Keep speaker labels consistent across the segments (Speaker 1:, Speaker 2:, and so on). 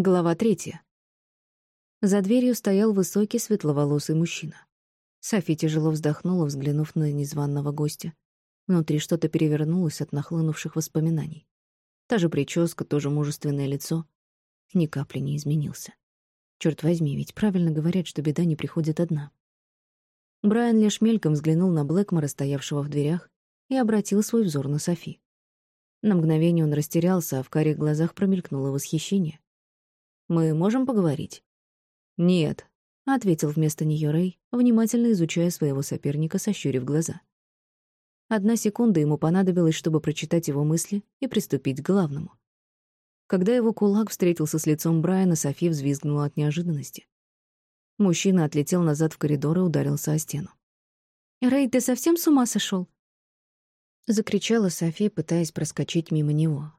Speaker 1: Глава третья. За дверью стоял высокий светловолосый мужчина. Софи тяжело вздохнула, взглянув на незваного гостя. Внутри что-то перевернулось от нахлынувших воспоминаний. Та же прическа, тоже мужественное лицо. Ни капли не изменился. Черт возьми, ведь правильно говорят, что беда не приходит одна. Брайан лишь мельком взглянул на Блэкмора, стоявшего в дверях, и обратил свой взор на Софи. На мгновение он растерялся, а в карих глазах промелькнуло восхищение. «Мы можем поговорить?» «Нет», — ответил вместо нее Рэй, внимательно изучая своего соперника, сощурив глаза. Одна секунда ему понадобилась, чтобы прочитать его мысли и приступить к главному. Когда его кулак встретился с лицом Брайана, Софи взвизгнула от неожиданности. Мужчина отлетел назад в коридор и ударился о стену.
Speaker 2: «Рэй, ты совсем с ума сошел?
Speaker 1: Закричала Софи, пытаясь проскочить мимо него.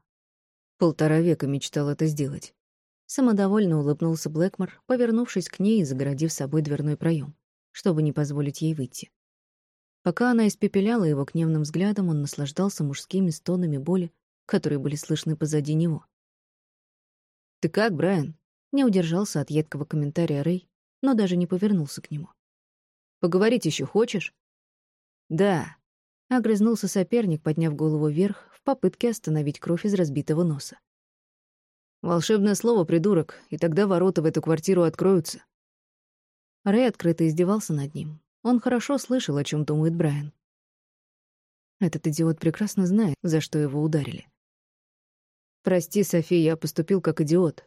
Speaker 1: Полтора века мечтал это сделать. Самодовольно улыбнулся Блэкмор, повернувшись к ней и загородив собой дверной проем, чтобы не позволить ей выйти. Пока она испепеляла его гневным взглядом, он наслаждался мужскими стонами боли, которые были слышны позади него. «Ты как, Брайан?» Не удержался от едкого комментария Рэй, но даже не повернулся к нему. «Поговорить еще хочешь?» «Да», — огрызнулся соперник, подняв голову вверх в попытке остановить кровь из разбитого носа. «Волшебное слово, придурок, и тогда ворота в эту квартиру откроются». Рэй открыто издевался над ним. Он хорошо слышал, о чем думает Брайан. Этот идиот прекрасно знает, за что его ударили. «Прости, Софи, я поступил как идиот.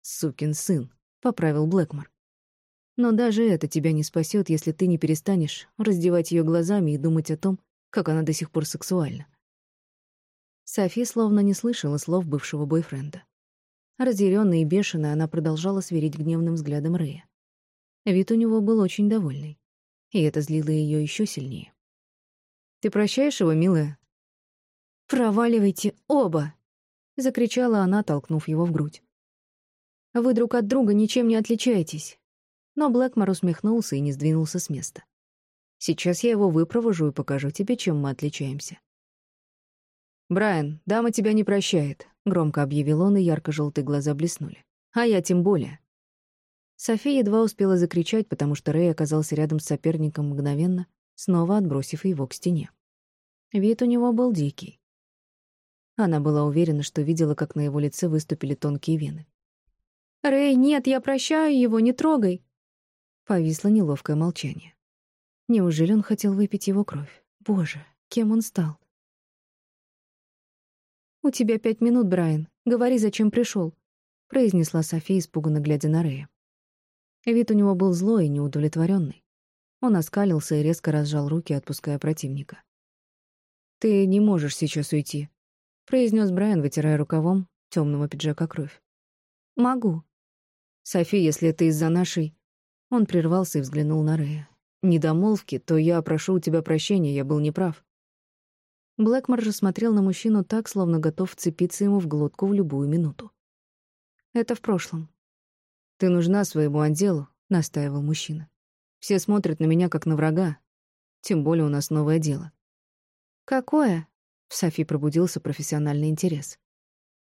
Speaker 1: Сукин сын», — поправил Блэкмор. «Но даже это тебя не спасет, если ты не перестанешь раздевать ее глазами и думать о том, как она до сих пор сексуальна». Софи словно не слышала слов бывшего бойфренда. Разъярённая и бешеная, она продолжала сверить гневным взглядом Рэя. Вид у него был очень довольный, и это злило ее еще сильнее. «Ты прощаешь его, милая?»
Speaker 2: «Проваливайте оба!» — закричала она, толкнув его в грудь. «Вы друг от друга ничем не отличаетесь». Но Блэкмор усмехнулся и не сдвинулся с места.
Speaker 1: «Сейчас я его выпровожу и покажу тебе, чем мы отличаемся». «Брайан, дама тебя не прощает», — громко объявил он, и ярко-желтые глаза блеснули. «А я тем более». София едва успела закричать, потому что Рэй оказался рядом с соперником мгновенно, снова отбросив его к стене. Вид у него был дикий. Она была уверена, что видела, как на его лице выступили тонкие вены.
Speaker 2: «Рэй, нет, я прощаю его, не трогай!»
Speaker 1: Повисло неловкое молчание. Неужели он хотел выпить его кровь? Боже, кем он стал?
Speaker 2: «У тебя пять минут, Брайан. Говори, зачем пришел, произнесла София, испуганно глядя на Рэя.
Speaker 1: Вид у него был злой и неудовлетворенный. Он оскалился и резко разжал руки, отпуская противника. «Ты не можешь сейчас уйти», — произнес Брайан, вытирая рукавом темного пиджака кровь.
Speaker 2: «Могу».
Speaker 1: «Софи, если это из-за нашей...» Он прервался и взглянул на Рэя. «Недомолвки, то я прошу у тебя прощения, я был неправ». Блэкмор же смотрел на мужчину так, словно готов вцепиться ему в глотку в любую минуту. «Это в прошлом». «Ты нужна своему отделу», — настаивал мужчина. «Все смотрят на меня как на врага. Тем более у нас новое дело».
Speaker 2: «Какое?»
Speaker 1: В Софи пробудился профессиональный интерес.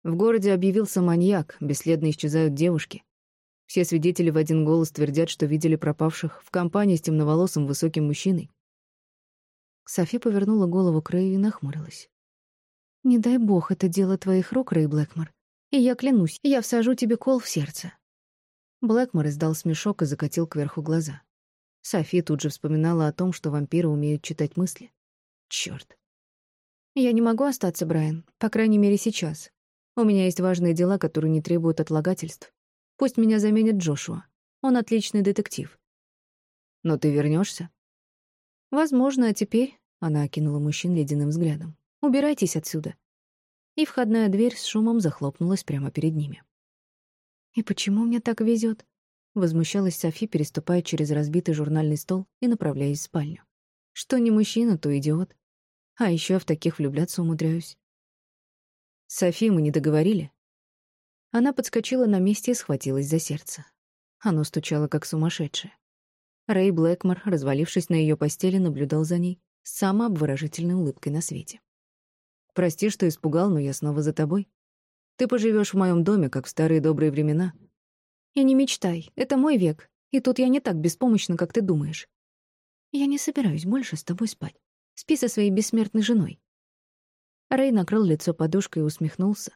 Speaker 1: В городе объявился маньяк, бесследно исчезают девушки. Все свидетели в один голос твердят, что видели пропавших в компании с темноволосым высоким мужчиной. Софи повернула голову к Рэю и нахмурилась.
Speaker 2: «Не дай бог, это дело твоих рук, Рэй Блэкмор. И я клянусь, я всажу тебе кол в сердце».
Speaker 1: Блэкмор издал смешок и закатил кверху глаза. Софи тут же вспоминала о том, что вампиры умеют читать мысли. Чёрт.
Speaker 2: «Я не могу остаться, Брайан, по крайней мере, сейчас. У меня есть важные дела, которые не требуют отлагательств. Пусть меня заменит Джошуа. Он отличный детектив».
Speaker 1: «Но ты вернешься?
Speaker 2: «Возможно, а теперь...» — она окинула мужчин ледяным взглядом. «Убирайтесь отсюда». И входная дверь с шумом захлопнулась прямо перед ними. «И почему мне так везет? возмущалась Софи, переступая через разбитый журнальный стол и направляясь в спальню. «Что не мужчина, то идиот. А еще в таких влюбляться умудряюсь.
Speaker 1: Софи, мы не договорили. Она подскочила на месте и схватилась за сердце. Оно стучало, как сумасшедшее. Рэй Блэкмор, развалившись на ее постели, наблюдал за ней с самой обворожительной улыбкой на свете. «Прости, что испугал, но я снова за тобой. Ты поживешь в моем доме, как в старые добрые времена.
Speaker 2: И не мечтай, это мой век, и тут я не так беспомощна, как ты думаешь. Я не собираюсь больше с тобой спать. Спи со своей бессмертной женой. Рэй накрыл лицо подушкой и усмехнулся.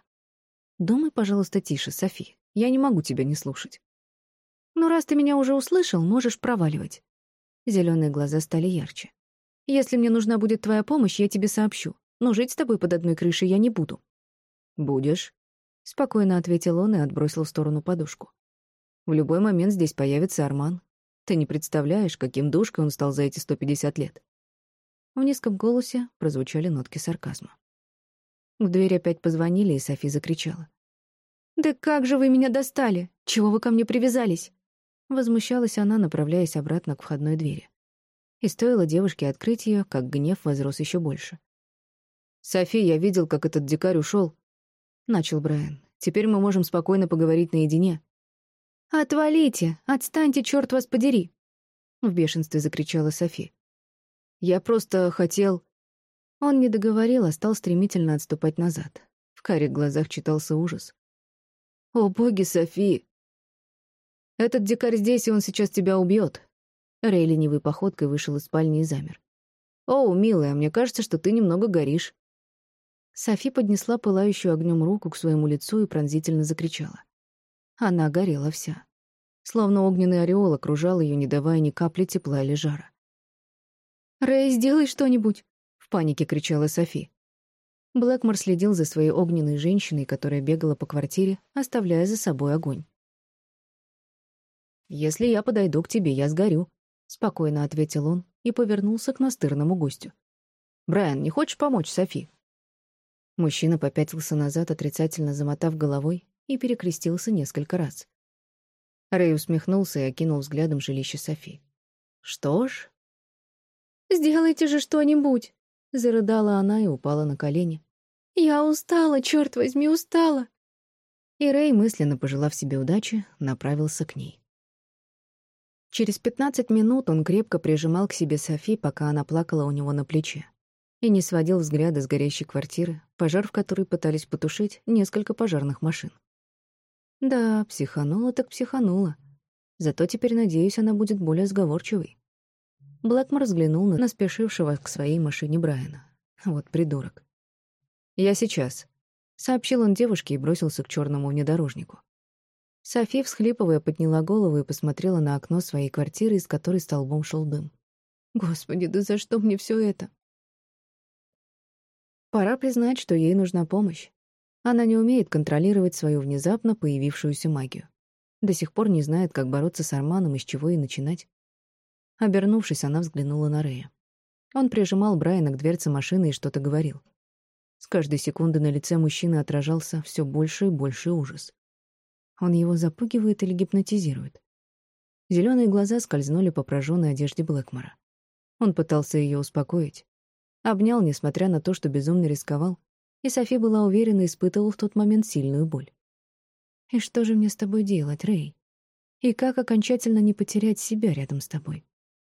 Speaker 2: «Думай, пожалуйста, тише, Софи. Я не могу тебя не слушать». «Ну, раз ты меня уже услышал, можешь проваливать». Зеленые глаза стали ярче. «Если мне нужна будет твоя помощь, я тебе сообщу. Но жить с тобой под одной крышей я не буду».
Speaker 1: «Будешь», — спокойно ответил он и отбросил в сторону подушку. «В любой момент здесь появится Арман. Ты не представляешь, каким душкой он стал за эти 150 лет». В низком голосе прозвучали нотки сарказма. В дверь опять позвонили, и Софи закричала.
Speaker 2: «Да как же вы меня достали? Чего вы ко мне привязались?»
Speaker 1: Возмущалась она, направляясь обратно к входной двери. И стоило девушке открыть ее, как гнев возрос еще больше. «Софи, я видел, как этот дикарь ушел, начал Брайан. «Теперь мы можем спокойно поговорить наедине».
Speaker 2: «Отвалите! Отстаньте, черт вас подери!»
Speaker 1: В бешенстве закричала Софи. «Я просто хотел...» Он не договорил, а стал стремительно отступать назад. В карих глазах читался ужас. «О, боги, Софи!» «Этот дикарь здесь, и он сейчас тебя убьет. Рэй ленивой походкой вышел из спальни и замер. «О, милая, мне кажется, что ты немного горишь». Софи поднесла пылающую огнем руку к своему лицу и пронзительно закричала. Она горела вся. Словно огненный ореол окружал ее, не давая ни капли тепла или жара.
Speaker 2: «Рэй, сделай что-нибудь!»
Speaker 1: в панике кричала Софи. Блэкмор следил за своей огненной женщиной, которая бегала по квартире, оставляя за собой огонь. «Если я подойду к тебе, я сгорю», — спокойно ответил он и повернулся к настырному гостю. «Брайан, не хочешь помочь Софи?» Мужчина попятился назад, отрицательно замотав головой, и перекрестился несколько раз. Рэй усмехнулся и окинул взглядом жилище Софи. «Что ж...»
Speaker 2: «Сделайте же что-нибудь!» Зарыдала она и упала на колени. «Я устала, черт возьми, устала!»
Speaker 1: И Рэй, мысленно пожелав себе удачи, направился к ней. Через пятнадцать минут он крепко прижимал к себе Софи, пока она плакала у него на плече, и не сводил взгляда с горящей квартиры, пожар в которой пытались потушить несколько пожарных машин. Да, психанула так психанула. Зато теперь, надеюсь, она будет более сговорчивой. Блэкмор взглянул на спешившего к своей машине Брайана. Вот придурок. «Я сейчас», — сообщил он девушке и бросился к черному внедорожнику. Софи, всхлипывая, подняла голову и посмотрела на окно своей квартиры, из которой столбом шел дым. «Господи, да за что мне все это?» Пора признать, что ей нужна помощь. Она не умеет контролировать свою внезапно появившуюся магию. До сих пор не знает, как бороться с Арманом и с чего и начинать. Обернувшись, она взглянула на Рэя. Он прижимал Брайана к дверце машины и что-то говорил. С каждой секунды на лице мужчины отражался все больше и больше ужас. Он его запугивает или гипнотизирует. Зеленые глаза скользнули по прожженной одежде Блэкмора. Он пытался ее успокоить. Обнял, несмотря на то, что безумно рисковал, и Софи была уверена, испытывал в тот момент сильную боль. «И что же мне с тобой делать, Рэй? И как окончательно не потерять себя рядом с тобой?»